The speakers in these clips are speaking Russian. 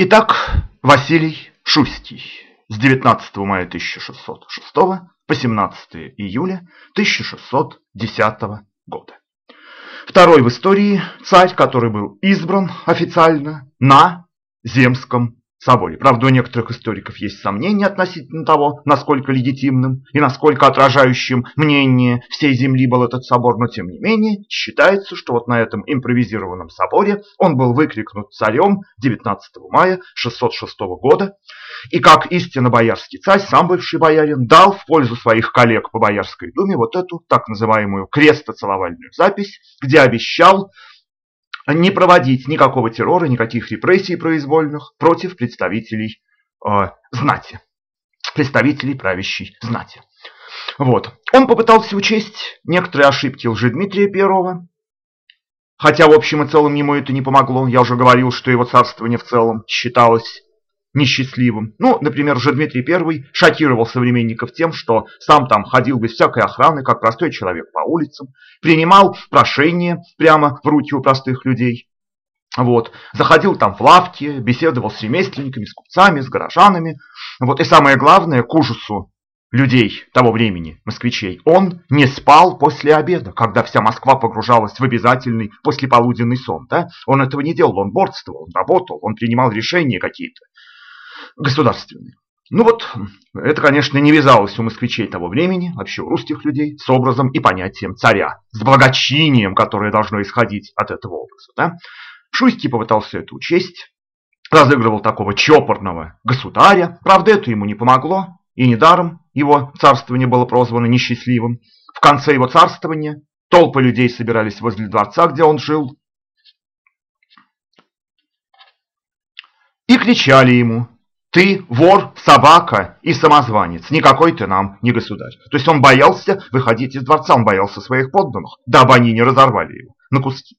Итак, Василий Шустий с 19 мая 1606 по 17 июля 1610 года. Второй в истории царь, который был избран официально на Земском соборе. Правда, у некоторых историков есть сомнения относительно того, насколько легитимным и насколько отражающим мнение всей земли был этот собор, но тем не менее считается, что вот на этом импровизированном соборе он был выкрикнут царем 19 мая 606 года, и как истинно боярский царь, сам бывший боярин, дал в пользу своих коллег по Боярской думе вот эту так называемую крестоцеловальную запись, где обещал не проводить никакого террора, никаких репрессий произвольных против представителей э, знати, представителей правящей знати. Вот. Он попытался учесть некоторые ошибки Лжедмитрия I, хотя в общем и целом ему это не помогло. Я уже говорил, что его царствование в целом считалось несчастливым. Ну, например, уже Дмитрий I шокировал современников тем, что сам там ходил без всякой охраны, как простой человек по улицам, принимал прошения прямо в руки у простых людей. Вот. Заходил там в лавки, беседовал с ремесленниками, с купцами, с горожанами. Вот. И самое главное, к ужасу людей того времени, москвичей, он не спал после обеда, когда вся Москва погружалась в обязательный послеполуденный сон. Да? Он этого не делал, он борствовал, он работал, он принимал решения какие-то государственный. Ну вот, это, конечно, не вязалось у москвичей того времени, вообще у русских людей, с образом и понятием царя, с благочинием, которое должно исходить от этого образа. Да? Шуйский попытался это учесть, разыгрывал такого чопорного государя, правда, это ему не помогло, и недаром его царствование было прозвано несчастливым. В конце его царствования толпы людей собирались возле дворца, где он жил, и кричали ему ты вор, собака и самозванец. Никакой ты нам не государь. То есть он боялся выходить из дворца, он боялся своих подданных, дабы они не разорвали его на куски.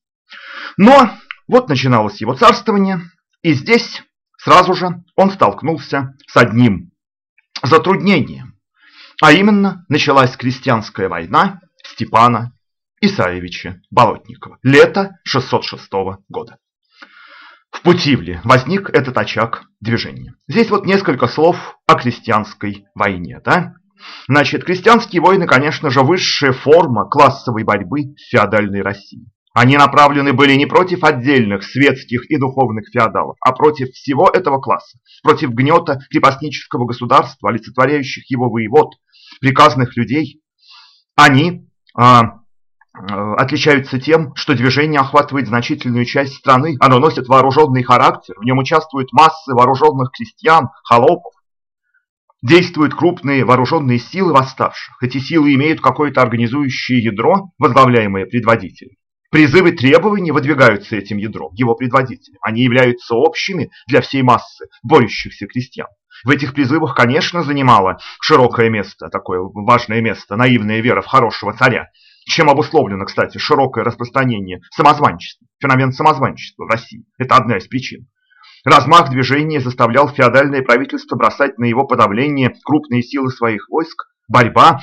Но вот начиналось его царствование, и здесь сразу же он столкнулся с одним затруднением. А именно началась крестьянская война Степана Исаевича Болотникова. Лето 606 года в Путивле возник этот очаг движения. Здесь вот несколько слов о крестьянской войне. Да? Значит, крестьянские войны, конечно же, высшая форма классовой борьбы в феодальной России. Они направлены были не против отдельных светских и духовных феодалов, а против всего этого класса, против гнета крепостнического государства, олицетворяющих его воевод, приказных людей. Они а, отличаются тем, что движение охватывает значительную часть страны, оно носит вооруженный характер, в нем участвуют массы вооруженных крестьян, холопов. Действуют крупные вооруженные силы восставших. Эти силы имеют какое-то организующее ядро, возглавляемое предводителем. Призывы требований выдвигаются этим ядром, его предводителем. Они являются общими для всей массы борющихся крестьян. В этих призывах, конечно, занимала широкое место, такое важное место, наивная вера в хорошего царя, чем обусловлено, кстати, широкое распространение самозванчества, феномен самозванчества в России. Это одна из причин. Размах движения заставлял феодальное правительство бросать на его подавление крупные силы своих войск. Борьба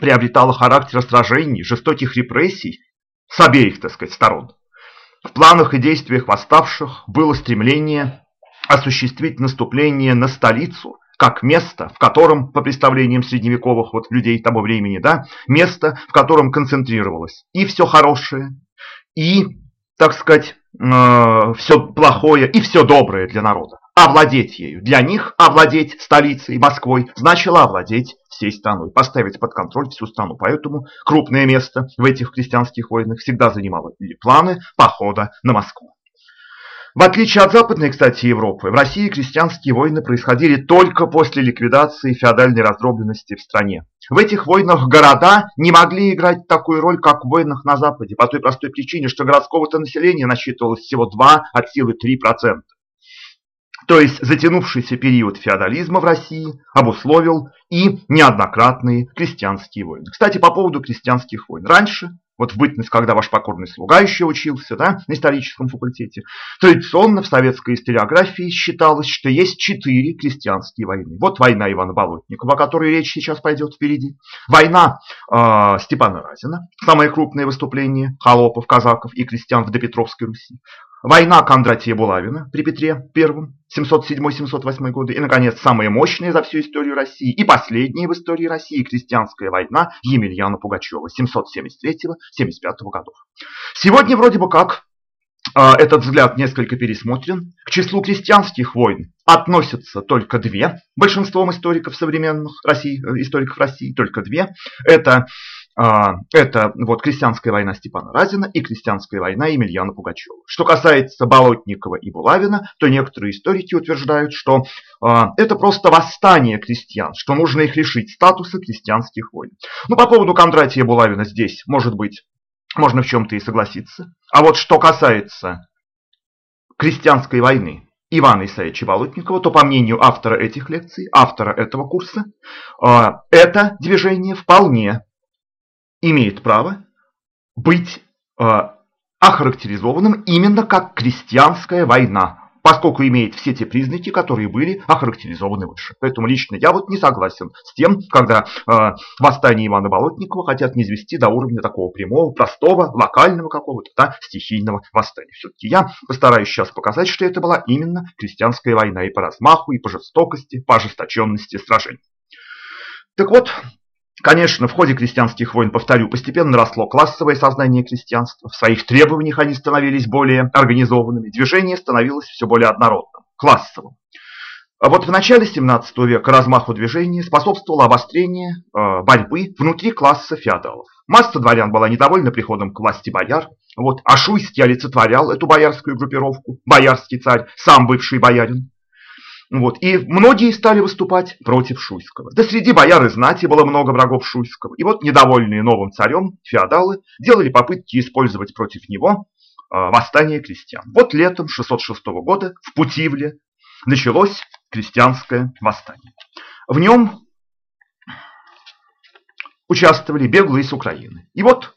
приобретала характер сражений, жестоких репрессий с обеих, так сказать, сторон. В планах и действиях восставших было стремление осуществить наступление на столицу, как место, в котором, по представлениям средневековых вот людей того времени, да, место, в котором концентрировалось и все хорошее, и, так сказать, э, все плохое, и все доброе для народа. Овладеть ею. Для них овладеть столицей Москвой значило овладеть всей страной, поставить под контроль всю страну. Поэтому крупное место в этих крестьянских войнах всегда занимало планы похода на Москву. В отличие от Западной, кстати, Европы, в России крестьянские войны происходили только после ликвидации феодальной раздробленности в стране. В этих войнах города не могли играть такую роль, как в войнах на Западе, по той простой причине, что городского-то населения насчитывалось всего 2 от силы 3%. То есть затянувшийся период феодализма в России обусловил и неоднократные крестьянские войны. Кстати, по поводу крестьянских войн. Раньше вот в бытность, когда ваш покорный слуга еще учился да, на историческом факультете, традиционно в советской историографии считалось, что есть четыре крестьянские войны. Вот война Ивана Болотникова, о которой речь сейчас пойдет впереди. Война э, Степана Разина, самое крупное выступление холопов, казаков и крестьян в допетровской Руси. Война Кондратия Булавина при Петре I, 707-708 годы. И, наконец, самая мощная за всю историю России и последняя в истории России крестьянская война Емельяна Пугачева 773-75 годов. Сегодня вроде бы как а, этот взгляд несколько пересмотрен. К числу крестьянских войн относятся только две. Большинством историков современных России, э, историков России только две. Это это вот крестьянская война Степана Разина и крестьянская война Емельяна Пугачева. Что касается Болотникова и Булавина, то некоторые историки утверждают, что а, это просто восстание крестьян, что нужно их лишить статуса крестьянских войн. Ну, по поводу Кондратия Булавина здесь, может быть, можно в чем-то и согласиться. А вот что касается крестьянской войны Ивана Исаевича Болотникова, то по мнению автора этих лекций, автора этого курса, а, это движение вполне имеет право быть э, охарактеризованным именно как крестьянская война, поскольку имеет все те признаки, которые были охарактеризованы выше. Поэтому лично я вот не согласен с тем, когда э, восстание Ивана Болотникова хотят низвести до уровня такого прямого, простого, локального какого-то да, стихийного восстания. Все-таки я постараюсь сейчас показать, что это была именно крестьянская война и по размаху, и по жестокости, по ожесточенности сражений. Так вот, Конечно, в ходе крестьянских войн, повторю, постепенно росло классовое сознание крестьянства. В своих требованиях они становились более организованными. Движение становилось все более однородным, классовым. А вот в начале 17 века размаху движения способствовало обострение э, борьбы внутри класса феодалов. Масса дворян была недовольна приходом к власти бояр. Вот Ашуйский олицетворял эту боярскую группировку, боярский царь, сам бывший боярин. Вот. И многие стали выступать против Шуйского. Да среди бояр и знати было много врагов Шуйского. И вот недовольные новым царем феодалы делали попытки использовать против него э, восстание крестьян. Вот летом 606 года в Путивле началось крестьянское восстание. В нем участвовали беглые с Украины. И вот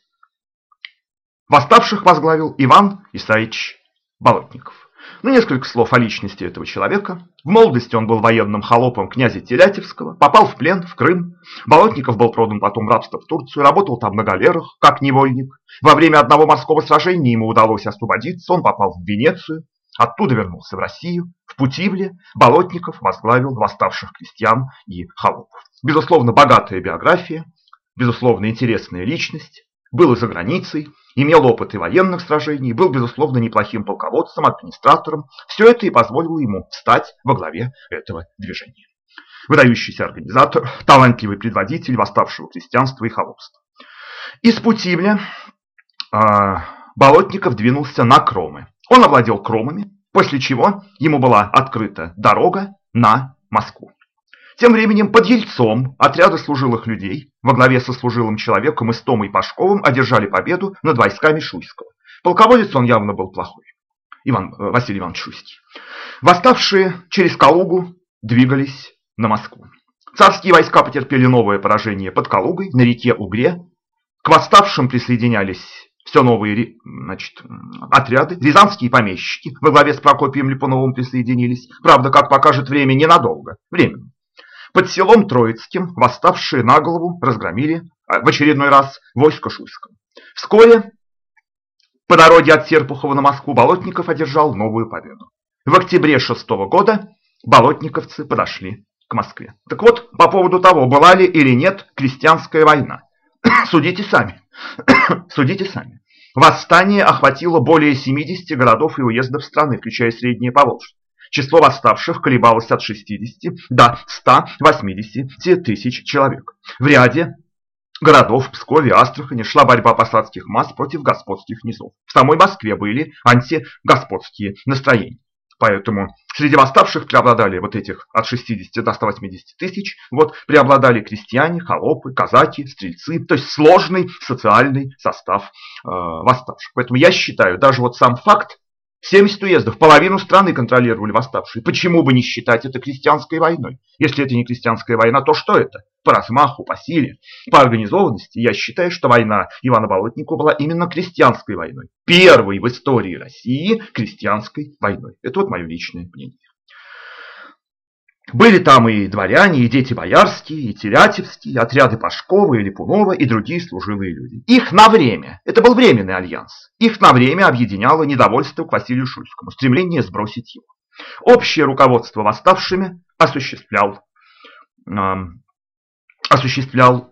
восставших возглавил Иван Исаевич Болотников. Ну, несколько слов о личности этого человека. В молодости он был военным холопом князя Телятевского, попал в плен в Крым. Болотников был продан потом в рабство в Турцию, работал там на галерах, как невольник. Во время одного морского сражения ему удалось освободиться, он попал в Венецию, оттуда вернулся в Россию. В Путивле Болотников возглавил восставших крестьян и холопов. Безусловно, богатая биография, безусловно, интересная личность, был и за границей, имел опыт и военных сражений, был, безусловно, неплохим полководцем, администратором. Все это и позволило ему встать во главе этого движения. Выдающийся организатор, талантливый предводитель восставшего крестьянства и холопства. Из Путивля э, Болотников двинулся на Кромы. Он овладел Кромами, после чего ему была открыта дорога на Москву. Тем временем под Ельцом отряды служилых людей во главе со служилым человеком Истомой Пашковым одержали победу над войсками Шуйского. Полководец он явно был плохой. Иван, э, Василий Иванович Шуйский. Восставшие через Калугу двигались на Москву. Царские войска потерпели новое поражение под Калугой на реке Угре. К восставшим присоединялись все новые значит, отряды. Рязанские помещики во главе с Прокопием Липуновым присоединились. Правда, как покажет время, ненадолго. Временно. Под селом Троицким восставшие на голову разгромили а, в очередной раз войско Шуйского. Вскоре по дороге от Серпухова на Москву Болотников одержал новую победу. В октябре 6 года болотниковцы подошли к Москве. Так вот, по поводу того, была ли или нет крестьянская война. Судите сами. Судите сами. Восстание охватило более 70 городов и уездов страны, включая Среднее Поволжье. Число восставших колебалось от 60 до 180 тысяч человек. В ряде городов Пскове, Астрахани шла борьба посадских масс против господских низов. В самой Москве были антигосподские настроения. Поэтому среди восставших преобладали вот этих от 60 до 180 тысяч, вот преобладали крестьяне, холопы, казаки, стрельцы, то есть сложный социальный состав э, восставших. Поэтому я считаю, даже вот сам факт 70 уездов, половину страны контролировали восставшие. Почему бы не считать это крестьянской войной? Если это не крестьянская война, то что это? По размаху, по силе, по организованности я считаю, что война Ивана Болотникова была именно крестьянской войной. Первой в истории России крестьянской войной. Это вот мое личное мнение. Были там и дворяне, и дети боярские, и Терятьевские, отряды Пашкова и Липунова, и другие служилые люди. Их на время, это был временный альянс, их на время объединяло недовольство к Василию Шуйскому, стремление сбросить его. Общее руководство восставшими осуществлял, э, осуществлял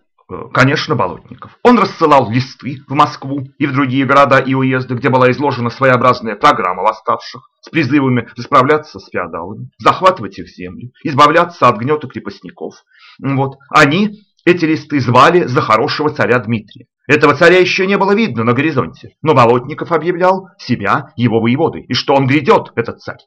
конечно, Болотников. Он рассылал листы в Москву и в другие города и уезды, где была изложена своеобразная программа восставших с призывами расправляться с феодалами, захватывать их земли, избавляться от гнета крепостников. Вот. Они, эти листы, звали за хорошего царя Дмитрия. Этого царя еще не было видно на горизонте, но Болотников объявлял себя его воеводой, и что он грядет, этот царь.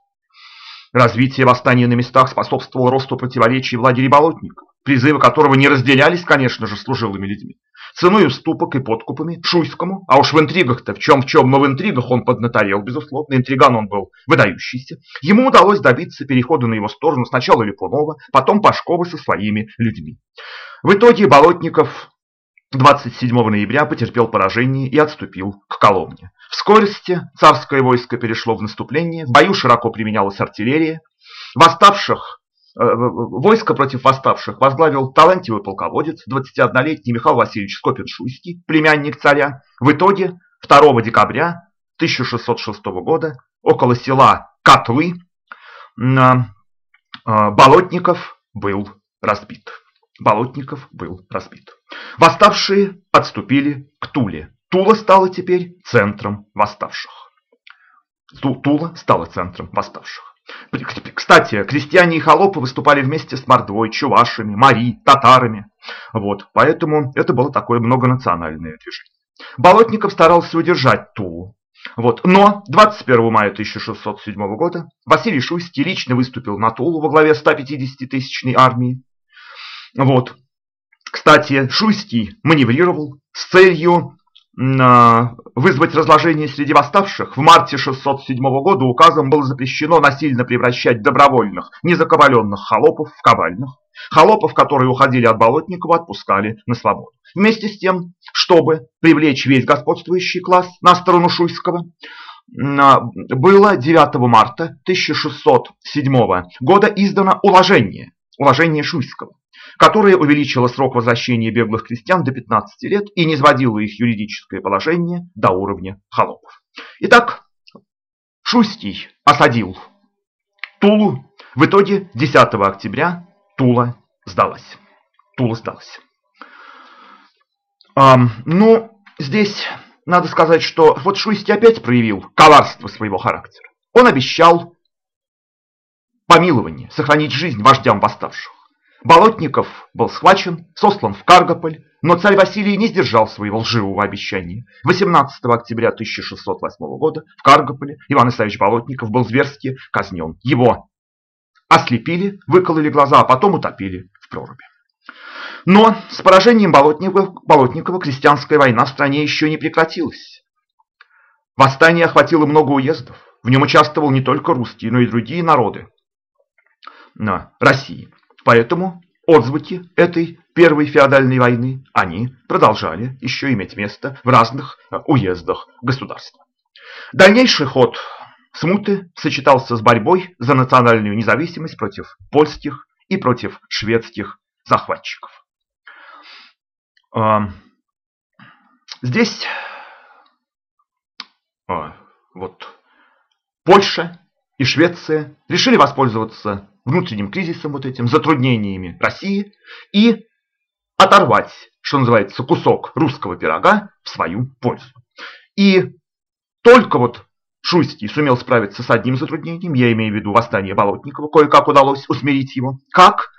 Развитие восстания на местах способствовало росту противоречий в лагере Болотников призывы которого не разделялись, конечно же, служилыми людьми. Ценой уступок и подкупами Шуйскому, а уж в интригах-то в чем в чем, но в интригах он поднаторел, безусловно, интриган он был выдающийся. Ему удалось добиться перехода на его сторону сначала Липунова, потом Пашкова со своими людьми. В итоге Болотников 27 ноября потерпел поражение и отступил к Коломне. В скорости царское войско перешло в наступление, в бою широко применялась артиллерия. Восставших войско против восставших возглавил талантливый полководец, 21-летний Михаил Васильевич Скопин-Шуйский, племянник царя. В итоге 2 декабря 1606 года около села Котлы э, Болотников был разбит. Болотников был разбит. Восставшие отступили к Туле. Тула стала теперь центром восставших. Тула стала центром восставших. Кстати, крестьяне и холопы выступали вместе с мордвой, чувашами, мари, татарами. Вот, поэтому это было такое многонациональное движение. Болотников старался удержать Тулу. Вот. Но 21 мая 1607 года Василий Шуйский лично выступил на Тулу во главе 150-тысячной армии. Вот. Кстати, Шуйский маневрировал с целью вызвать разложение среди восставших, в марте 607 года указом было запрещено насильно превращать добровольных, незаковаленных холопов в ковальных. Холопов, которые уходили от Болотникова, отпускали на свободу. Вместе с тем, чтобы привлечь весь господствующий класс на сторону Шуйского, было 9 марта 1607 года издано уложение, уложение Шуйского которое увеличило срок возвращения беглых крестьян до 15 лет и не сводило их юридическое положение до уровня холопов. Итак, Шустий осадил Тулу. В итоге 10 октября Тула сдалась. Тула сдалась. А, ну, здесь надо сказать, что вот Шустий опять проявил коварство своего характера. Он обещал помилование, сохранить жизнь вождям восставших. Болотников был схвачен, сослан в Каргополь, но царь Василий не сдержал своего лживого обещания. 18 октября 1608 года в Каргополе Иван Исаевич Болотников был зверски казнен. Его ослепили, выкололи глаза, а потом утопили в проруби. Но с поражением Болотникова, Болотникова крестьянская война в стране еще не прекратилась. Восстание охватило много уездов. В нем участвовал не только русские, но и другие народы на России. Поэтому отзвуки этой первой феодальной войны, они продолжали еще иметь место в разных уездах государства. Дальнейший ход смуты сочетался с борьбой за национальную независимость против польских и против шведских захватчиков. Здесь а, вот Польша и Швеция решили воспользоваться внутренним кризисом, вот этим затруднениями России и оторвать, что называется, кусок русского пирога в свою пользу. И только вот Шуйский сумел справиться с одним затруднением, я имею в виду восстание Болотникова, кое-как удалось усмирить его. Как?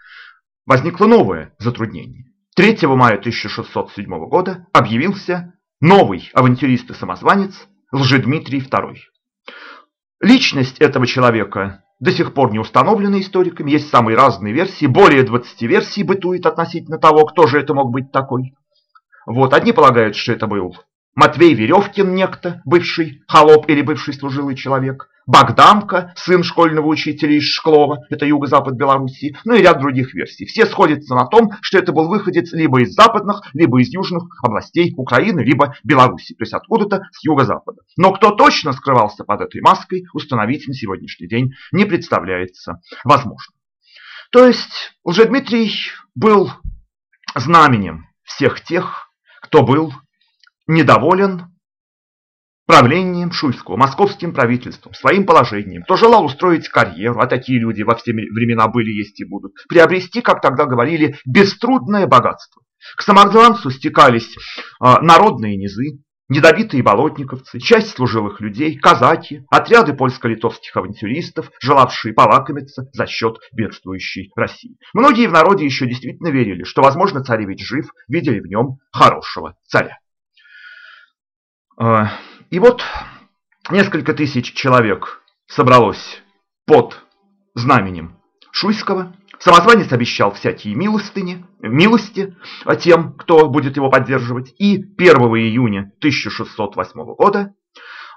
Возникло новое затруднение. 3 мая 1607 года объявился новый авантюрист и самозванец Лжедмитрий II. Личность этого человека до сих пор не установлена историками, есть самые разные версии, более 20 версий бытует относительно того, кто же это мог быть такой. Вот, одни полагают, что это был Матвей Веревкин некто, бывший холоп или бывший служилый человек, Богданка, сын школьного учителя из Шклова, это юго-запад Белоруссии, ну и ряд других версий. Все сходятся на том, что это был выходец либо из западных, либо из южных областей Украины, либо Белоруссии, то есть откуда-то с юго-запада. Но кто точно скрывался под этой маской, установить на сегодняшний день не представляется возможным. То есть Лжедмитрий был знаменем всех тех, кто был недоволен правлением Шуйского, московским правительством, своим положением, кто желал устроить карьеру, а такие люди во все времена были, есть и будут, приобрести, как тогда говорили, беструдное богатство. К самозванцу стекались э, народные низы, недобитые болотниковцы, часть служилых людей, казаки, отряды польско-литовских авантюристов, желавшие полакомиться за счет бедствующей России. Многие в народе еще действительно верили, что, возможно, царевич жив, видели в нем хорошего царя. А, и вот несколько тысяч человек собралось под знаменем Шуйского. Самозванец обещал всякие милостыни, милости тем, кто будет его поддерживать. И 1 июня 1608 года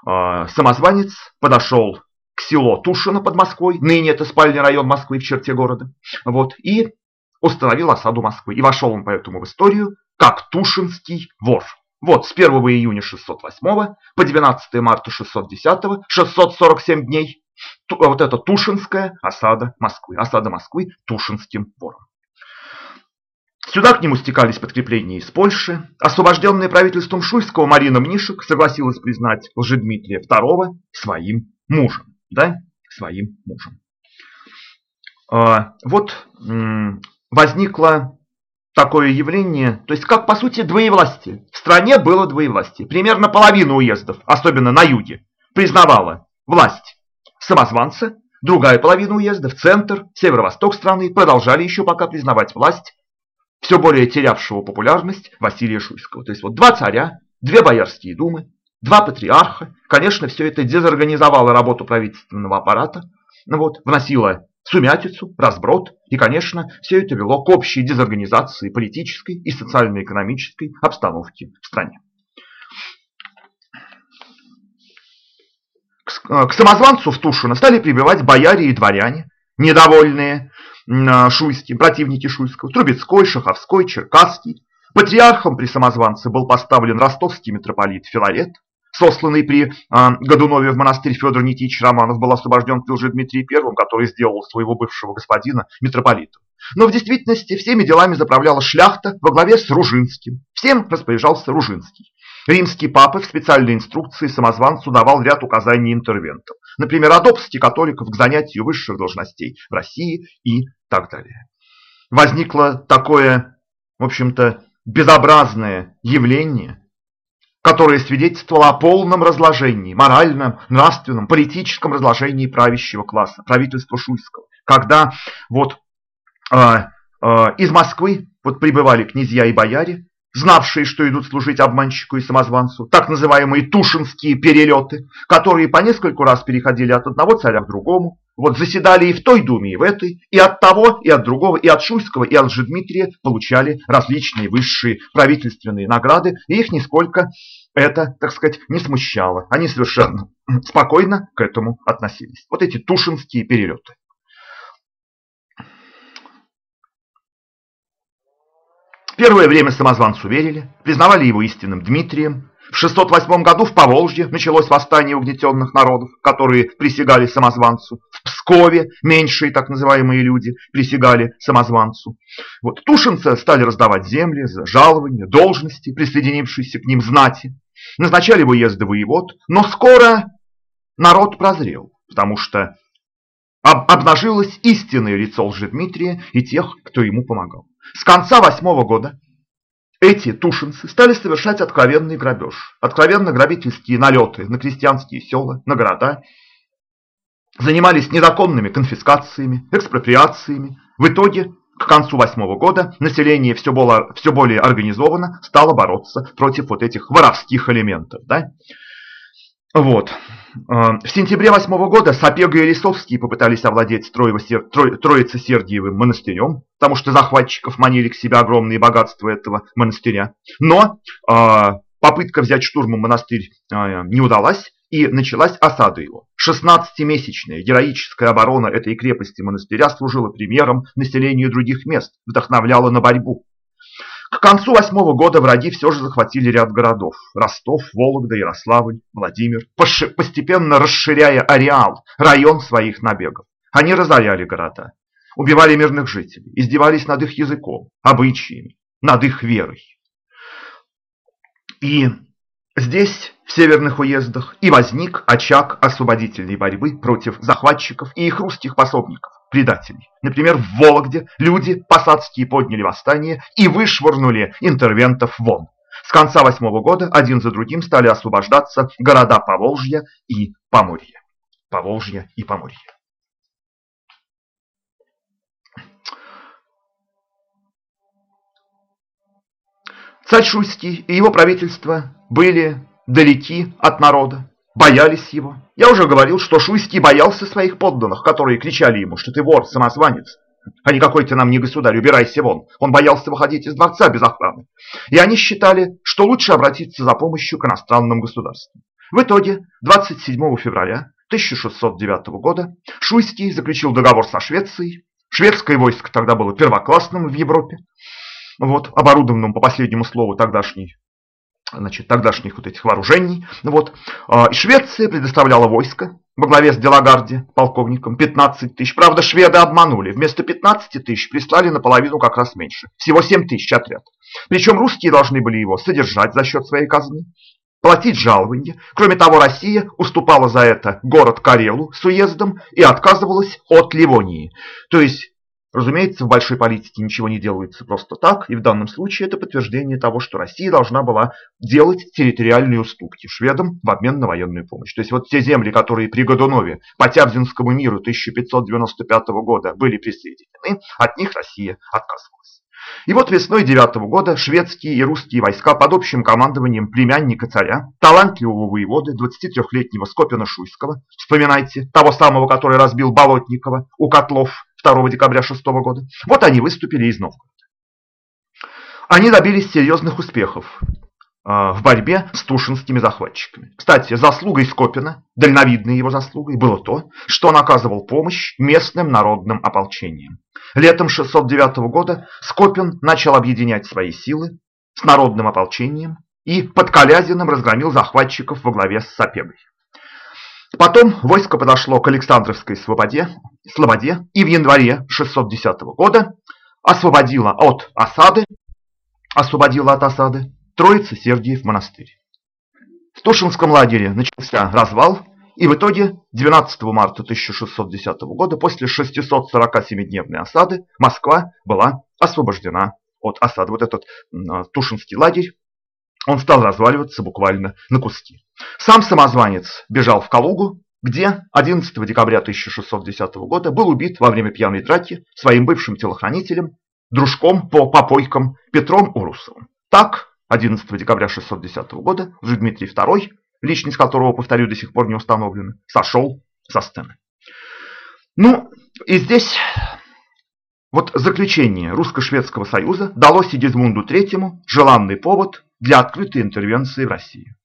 э, самозванец подошел к селу Тушино под Москвой, ныне это спальный район Москвы в черте города, вот, и установил осаду Москвы. И вошел он поэтому в историю как Тушинский вор. Вот, с 1 июня 608 по 12 марта 610, 647 дней, вот это Тушинская осада Москвы. Осада Москвы Тушинским вором. Сюда к нему стекались подкрепления из Польши. Освобожденная правительством Шуйского Марина Мнишек согласилась признать Лжедмитрия II своим мужем. Да, своим мужем. А, вот возникло такое явление, то есть как по сути двоевластие. В стране было двоевластие. Примерно половина уездов, особенно на юге, признавала власть самозванца, другая половина уездов, центр, северо-восток страны продолжали еще пока признавать власть все более терявшего популярность Василия Шуйского. То есть вот два царя, две боярские думы, два патриарха. Конечно, все это дезорганизовало работу правительственного аппарата, ну вот, вносило сумятицу, разброд, и, конечно, все это вело к общей дезорганизации политической и социально-экономической обстановки в стране. К самозванцу в Тушино стали прибывать бояре и дворяне, недовольные Шуйским, противники Шуйского, Трубецкой, Шаховской, Черкасский. Патриархом при самозванце был поставлен ростовский митрополит Филарет, сосланный при а, Годунове в монастырь Федор Никитич Романов был освобожден при уже Дмитрии I, который сделал своего бывшего господина митрополитом. Но в действительности всеми делами заправляла шляхта во главе с Ружинским. Всем распоряжался Ружинский. Римский папа в специальной инструкции самозванцу давал ряд указаний интервентам. Например, о допуске католиков к занятию высших должностей в России и так далее. Возникло такое, в общем-то, безобразное явление, которое свидетельствовало о полном разложении, моральном, нравственном, политическом разложении правящего класса, правительства Шуйского. Когда вот э, э, из Москвы вот прибывали князья и бояре, знавшие, что идут служить обманщику и самозванцу, так называемые тушинские перелеты, которые по нескольку раз переходили от одного царя к другому, вот заседали и в той думе, и в этой, и от того, и от другого, и от Шуйского, и от Жедмитрия получали различные высшие правительственные награды, и их нисколько это, так сказать, не смущало. Они совершенно спокойно к этому относились. Вот эти тушинские перелеты. Первое время самозванцу верили, признавали его истинным Дмитрием. В 608 году в Поволжье началось восстание угнетенных народов, которые присягали самозванцу. В Пскове меньшие так называемые люди присягали самозванцу. Вот тушинцы стали раздавать земли жалования, должности, присоединившиеся к ним знати. Назначали выезды воевод, но скоро народ прозрел, потому что обнажилось истинное лицо Лжедмитрия и тех, кто ему помогал. С конца восьмого года эти тушинцы стали совершать откровенный грабеж, откровенно грабительские налеты на крестьянские села, на города, занимались незаконными конфискациями, экспроприациями. В итоге, к концу восьмого года, население все более, все более организованно стало бороться против вот этих воровских элементов. Да? Вот. Э, в сентябре восьмого года Сапега и Лисовские попытались овладеть Троице-Сергиевым монастырем, потому что захватчиков манили к себе огромные богатства этого монастыря. Но э, попытка взять штурмом монастырь э, не удалась, и началась осада его. 16-месячная героическая оборона этой крепости монастыря служила примером населению других мест, вдохновляла на борьбу. К концу восьмого года враги все же захватили ряд городов – Ростов, Вологда, Ярославль, Владимир, постепенно расширяя ареал, район своих набегов. Они разоряли города. убивали мирных жителей, издевались над их языком, обычаями, над их верой. И здесь, в северных уездах, и возник очаг освободительной борьбы против захватчиков и их русских пособников, предателей. Например, в Вологде люди посадские подняли восстание и вышвырнули интервентов вон. С конца восьмого года один за другим стали освобождаться города Поволжья и Поморья. Поволжья и Поморья. Царь Шуйский и его правительство были далеки от народа, боялись его. Я уже говорил, что Шуйский боялся своих подданных, которые кричали ему, что ты вор, самозванец, а никакой ты нам не государь, убирайся вон. Он боялся выходить из дворца без охраны. И они считали, что лучше обратиться за помощью к иностранным государствам. В итоге 27 февраля 1609 года Шуйский заключил договор со Швецией. Шведское войско тогда было первоклассным в Европе, вот, оборудованным по последнему слову тогдашней значит, тогдашних вот этих вооружений. Вот. А, и Швеция предоставляла войско во главе с Делагарди, полковником, 15 тысяч. Правда, шведы обманули. Вместо 15 тысяч прислали наполовину как раз меньше. Всего 7 тысяч отряд. Причем русские должны были его содержать за счет своей казны, платить жалования. Кроме того, Россия уступала за это город Карелу с уездом и отказывалась от Ливонии. То есть Разумеется, в большой политике ничего не делается просто так, и в данном случае это подтверждение того, что Россия должна была делать территориальные уступки шведам в обмен на военную помощь. То есть вот те земли, которые при Годунове по Тябзинскому миру 1595 года были присоединены, от них Россия отказывалась. И вот весной 9 года шведские и русские войска под общим командованием племянника царя, талантливого воеводы, 23-летнего Скопина-Шуйского, вспоминайте, того самого, который разбил Болотникова у котлов 2 декабря 6 года. Вот они выступили из Новгорода. Они добились серьезных успехов а, в борьбе с тушинскими захватчиками. Кстати, заслугой Скопина, дальновидной его заслугой, было то, что он оказывал помощь местным народным ополчениям. Летом 609 года Скопин начал объединять свои силы с народным ополчением и под Калязиным разгромил захватчиков во главе с Сапегой. Потом войско подошло к Александровской Слободе, Слободе и в январе 610 года освободило от осады, освободило от осады Троица Сергиев монастырь. В Тушинском лагере начался развал, и в итоге 12 марта 1610 года, после 647-дневной осады, Москва была освобождена от осады. Вот этот Тушинский лагерь он стал разваливаться буквально на куски. Сам самозванец бежал в Калугу, где 11 декабря 1610 года был убит во время пьяной драки своим бывшим телохранителем, дружком по попойкам Петром Урусовым. Так, 11 декабря 610 года уже Дмитрий II, личность которого, повторю, до сих пор не установлена, сошел со сцены. Ну, и здесь вот заключение русско-шведского союза дало Сигизмунду III желанный повод для открытой интервенции в Россию.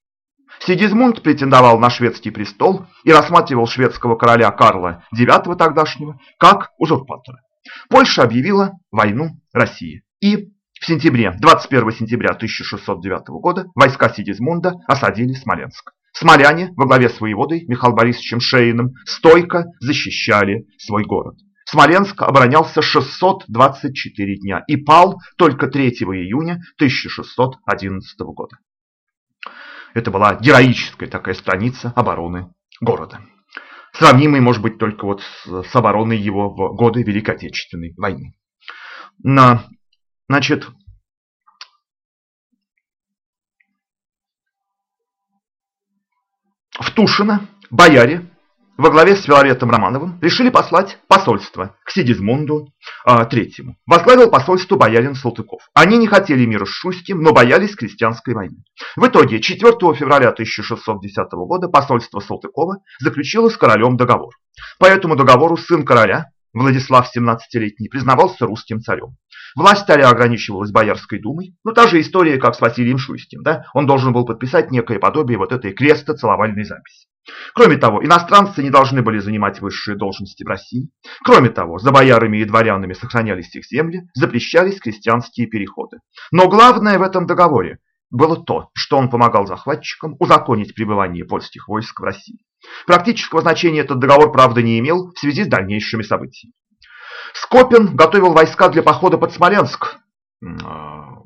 Сигизмунд претендовал на шведский престол и рассматривал шведского короля Карла IX тогдашнего как узурпатора. Польша объявила войну России. И в сентябре, 21 сентября 1609 года войска Сигизмунда осадили Смоленск. Смоляне во главе с воеводой Михаилом Борисовичем Шейным стойко защищали свой город. Смоленск оборонялся 624 дня и пал только 3 июня 1611 года. Это была героическая такая страница обороны города. Сравнимый, может быть, только вот с, обороной его в годы Великой Отечественной войны. На, значит, в Тушино бояре во главе с Филаретом Романовым решили послать посольство к Сигизмунду III. А, Возглавил посольство боярин Салтыков. Они не хотели мира с Шуйским, но боялись крестьянской войны. В итоге 4 февраля 1610 года посольство Салтыкова заключило с королем договор. По этому договору сын короля, Владислав 17-летний, признавался русским царем. Власть царя ограничивалась Боярской думой. Ну, та же история, как с Василием Шуйским. Да? Он должен был подписать некое подобие вот этой креста-целовальной записи. Кроме того, иностранцы не должны были занимать высшие должности в России. Кроме того, за боярами и дворянами сохранялись их земли, запрещались крестьянские переходы. Но главное в этом договоре было то, что он помогал захватчикам узаконить пребывание польских войск в России. Практического значения этот договор, правда, не имел в связи с дальнейшими событиями. Скопин готовил войска для похода под Смоленск, а,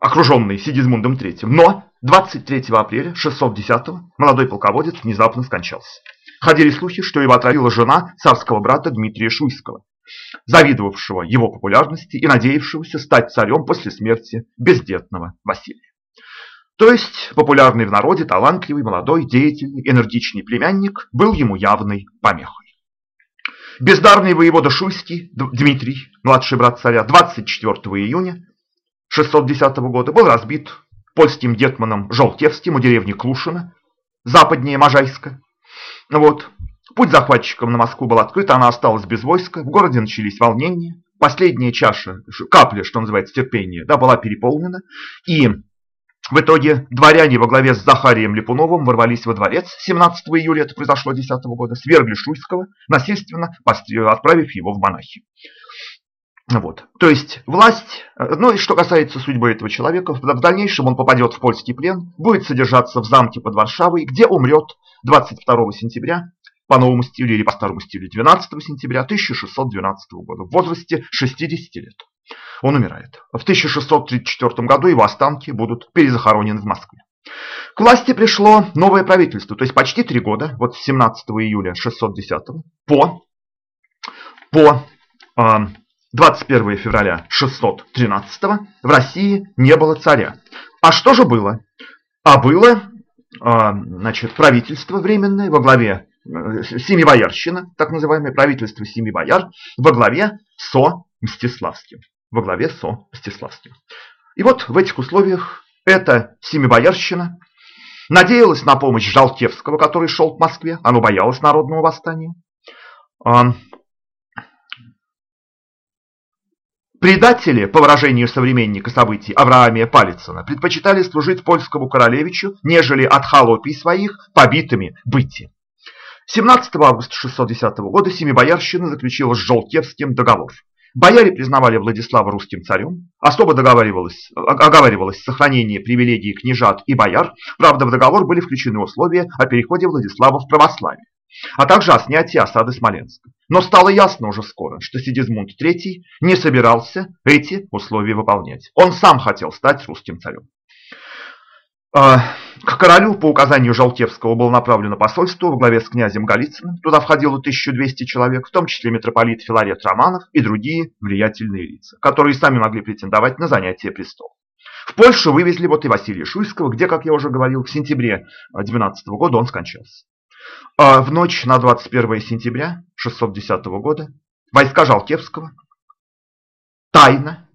окруженный Сигизмундом III. Но 23 апреля 610-го молодой полководец внезапно скончался. Ходили слухи, что его отравила жена царского брата Дмитрия Шуйского, завидовавшего его популярности и надеявшегося стать царем после смерти бездетного Василия. То есть популярный в народе, талантливый, молодой, деятельный, энергичный племянник был ему явной помехой. Бездарный воевода Шуйский Дмитрий, младший брат царя, 24 июня 610 года был разбит польским детманом Жолтевским у деревни Клушино, западнее Можайска. Вот. Путь захватчикам на Москву был открыт, она осталась без войска, в городе начались волнения, последняя чаша, капля, что называется, терпения, да, была переполнена, и в итоге дворяне во главе с Захарием Липуновым ворвались во дворец 17 июля, это произошло 10 года, свергли Шуйского, насильственно отправив его в монахи. Вот. То есть власть, ну и что касается судьбы этого человека, в дальнейшем он попадет в польский плен, будет содержаться в замке под Варшавой, где умрет 22 сентября по новому стилю или по старому стилю 12 сентября 1612 года в возрасте 60 лет. Он умирает. В 1634 году его останки будут перезахоронены в Москве. К власти пришло новое правительство, то есть почти три года, вот с 17 июля 610 по, по 21 февраля 613 в России не было царя. А что же было? А было значит, правительство временное во главе э, Семи Боярщина, так называемое правительство Семи Бояр, во главе со Мстиславским во главе со Мстиславским. И вот в этих условиях эта Семибоярщина надеялась на помощь Жалтевского, который шел к Москве, оно боялось народного восстания. Предатели, по выражению современника событий Авраамия Палицына, предпочитали служить польскому королевичу, нежели от холопий своих побитыми быти. 17 августа 610 года Семибоярщина заключила с Жолтевским договор. Бояре признавали Владислава русским царем, особо договаривалось, оговаривалось сохранение привилегий княжат и бояр, правда в договор были включены условия о переходе Владислава в православие, а также о снятии осады Смоленска. Но стало ясно уже скоро, что Сигизмунд III не собирался эти условия выполнять. Он сам хотел стать русским царем. А, к королю по указанию Жалтевского было направлено посольство во главе с князем Голицыным. Туда входило 1200 человек, в том числе митрополит Филарет Романов и другие влиятельные лица, которые сами могли претендовать на занятие престола. В Польшу вывезли вот и Василия Шуйского, где, как я уже говорил, в сентябре 12 года он скончался. А в ночь на 21 сентября 610 года войска Жалтевского тайно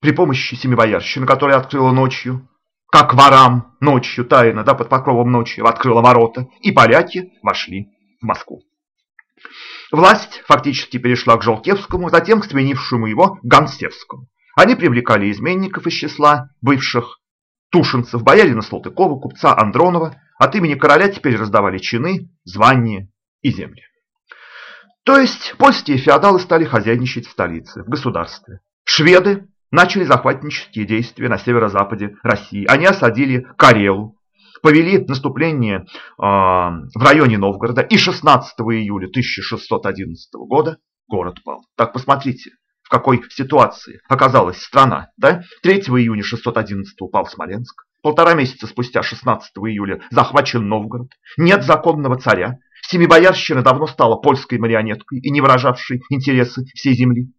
при помощи Семибоярщины, которая открыла ночью как ворам ночью тайно, да, под покровом ночи открыла ворота, и поляки вошли в Москву. Власть фактически перешла к Жолкевскому, затем к сменившему его Гонсевскому. Они привлекали изменников из числа бывших тушинцев, боярина Салтыкова, купца Андронова, от имени короля теперь раздавали чины, звания и земли. То есть польские феодалы стали хозяйничать в столице, в государстве. Шведы начали захватнические действия на северо-западе России. Они осадили Карелу, повели наступление э, в районе Новгорода, и 16 июля 1611 года город пал. Так посмотрите, в какой ситуации оказалась страна. Да? 3 июня 611 упал Смоленск, полтора месяца спустя, 16 июля, захвачен Новгород, нет законного царя, Семибоярщина давно стала польской марионеткой и не выражавшей интересы всей земли.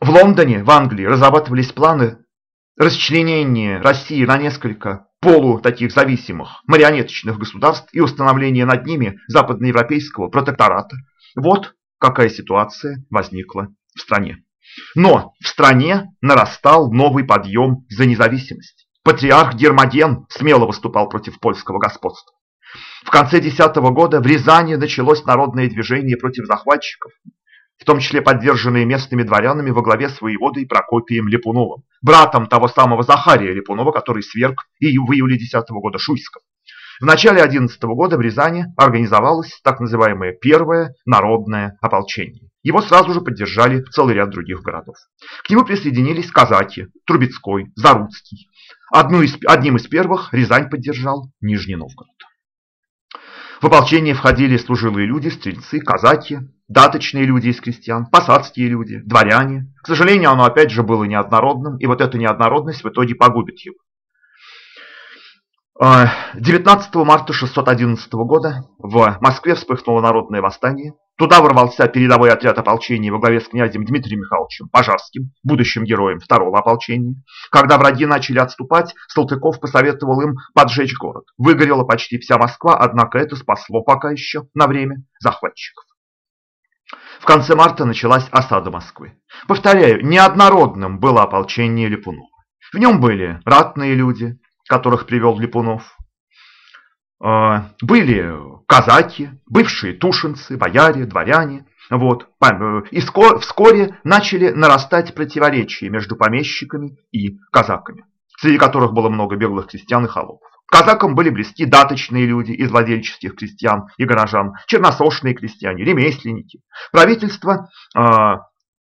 В Лондоне, в Англии, разрабатывались планы расчленения России на несколько полу таких зависимых марионеточных государств и установления над ними западноевропейского протектората. Вот какая ситуация возникла в стране. Но в стране нарастал новый подъем за независимость. Патриарх Гермоген смело выступал против польского господства. В конце 10 года в Рязани началось народное движение против захватчиков в том числе поддержанные местными дворянами во главе с воеводой Прокопием Липуновым, братом того самого Захария Липунова, который сверг и в июле 10 года Шуйского. В начале 11 года в Рязани организовалось так называемое первое народное ополчение. Его сразу же поддержали целый ряд других городов. К нему присоединились казаки, Трубецкой, Заруцкий. Одну из, одним из первых Рязань поддержал Нижний Новгород. В ополчение входили служилые люди, стрельцы, казаки, даточные люди из крестьян, посадские люди, дворяне. К сожалению, оно опять же было неоднородным, и вот эта неоднородность в итоге погубит его. 19 марта 611 года в Москве вспыхнуло народное восстание. Туда ворвался передовой отряд ополчения во главе с князем Дмитрием Михайловичем Пожарским, будущим героем второго ополчения. Когда враги начали отступать, Салтыков посоветовал им поджечь город. Выгорела почти вся Москва, однако это спасло пока еще на время захватчиков. В конце марта началась осада Москвы. Повторяю, неоднородным было ополчение Липунова. В нем были ратные люди, которых привел Липунов. А, были казаки, бывшие тушинцы, бояре, дворяне. Вот. И вскоре начали нарастать противоречия между помещиками и казаками, среди которых было много беглых крестьян и холопов. Казакам были близки даточные люди из владельческих крестьян и горожан, черносошные крестьяне, ремесленники. Правительство э,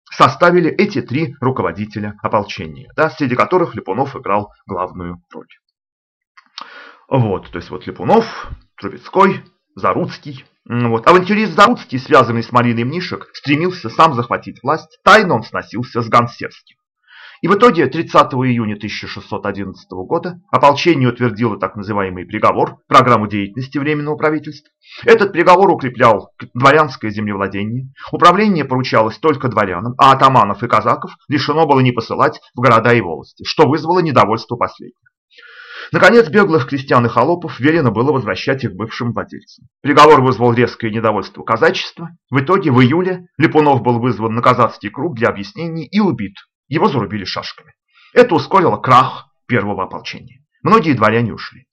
составили эти три руководителя ополчения, да, среди которых Липунов играл главную роль. Вот, то есть вот Липунов, Трубецкой, Заруцкий. Вот. Авантюрист Заруцкий, связанный с Мариной Мнишек, стремился сам захватить власть. Тайно он сносился с Гонсевским. И в итоге 30 июня 1611 года ополчение утвердило так называемый приговор, программу деятельности Временного правительства. Этот приговор укреплял дворянское землевладение, управление поручалось только дворянам, а атаманов и казаков решено было не посылать в города и волости, что вызвало недовольство последних. Наконец, беглых крестьян и холопов велено было возвращать их бывшим владельцам. Приговор вызвал резкое недовольство казачества. В итоге, в июле Липунов был вызван на казацкий круг для объяснений и убит. Его зарубили шашками. Это ускорило крах первого ополчения. Многие дворяне ушли.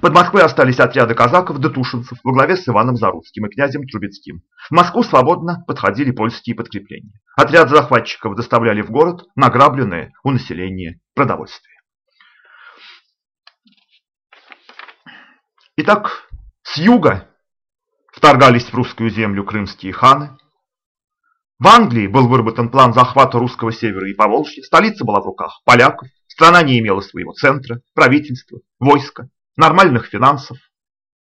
Под Москвой остались отряды казаков до тушинцев во главе с Иваном Заруцким и князем Трубецким. В Москву свободно подходили польские подкрепления. Отряд захватчиков доставляли в город награбленное у населения продовольствие. Итак, с юга вторгались в русскую землю крымские ханы. В Англии был выработан план захвата русского севера и Поволжья. Столица была в руках поляков. Страна не имела своего центра, правительства, войска, нормальных финансов,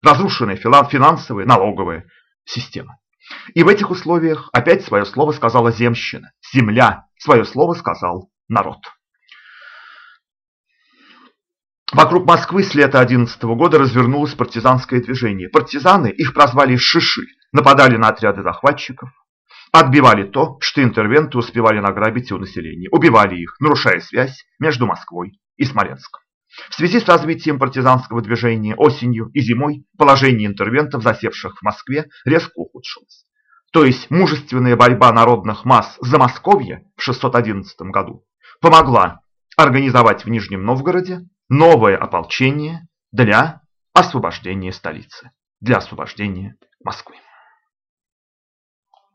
разрушенная финансовая, налоговая система. И в этих условиях опять свое слово сказала земщина, земля, свое слово сказал народ. Вокруг Москвы с лета 11 года развернулось партизанское движение. Партизаны, их прозвали «шиши», нападали на отряды захватчиков, отбивали то, что интервенты успевали награбить у населения, убивали их, нарушая связь между Москвой и Смоленском. В связи с развитием партизанского движения осенью и зимой положение интервентов, засевших в Москве, резко ухудшилось. То есть мужественная борьба народных масс за Московье в 611 году помогла организовать в Нижнем Новгороде новое ополчение для освобождения столицы, для освобождения Москвы.